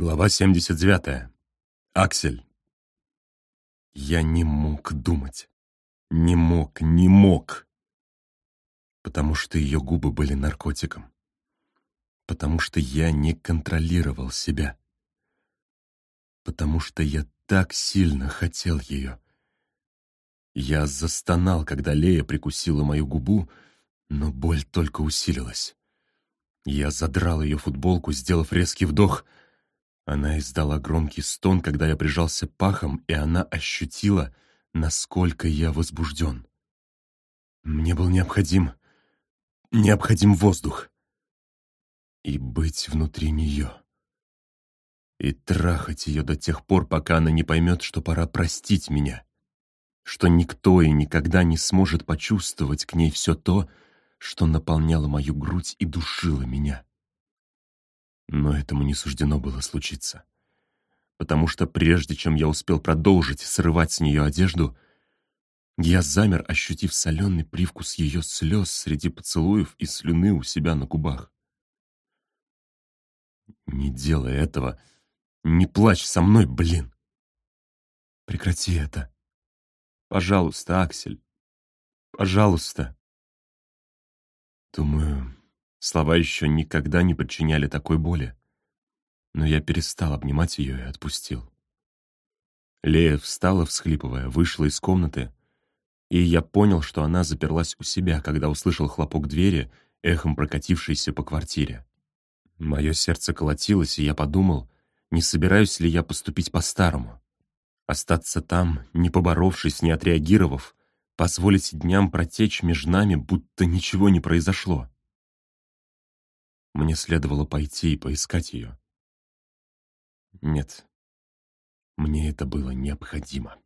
Глава 79. Аксель. Я не мог думать. Не мог, не мог. Потому что ее губы были наркотиком. Потому что я не контролировал себя. Потому что я так сильно хотел ее. Я застонал, когда Лея прикусила мою губу, но боль только усилилась. Я задрал ее футболку, сделав резкий вдох — она издала громкий стон, когда я прижался пахом, и она ощутила, насколько я возбужден. Мне был необходим... необходим воздух. И быть внутри нее. И трахать ее до тех пор, пока она не поймет, что пора простить меня. Что никто и никогда не сможет почувствовать к ней все то, что наполняло мою грудь и душило меня. Но этому не суждено было случиться. Потому что прежде чем я успел продолжить срывать с нее одежду, я замер, ощутив соленый привкус ее слез среди поцелуев и слюны у себя на губах. «Не делай этого! Не плачь со мной, блин!» «Прекрати это! Пожалуйста, Аксель! Пожалуйста!» Думаю, Слова еще никогда не причиняли такой боли. Но я перестал обнимать ее и отпустил. Лея встала, всхлипывая, вышла из комнаты, и я понял, что она заперлась у себя, когда услышал хлопок двери, эхом прокатившийся по квартире. Мое сердце колотилось, и я подумал, не собираюсь ли я поступить по-старому. Остаться там, не поборовшись, не отреагировав, позволить дням протечь между нами, будто ничего не произошло. Мне следовало пойти и поискать ее. Нет, мне это было необходимо.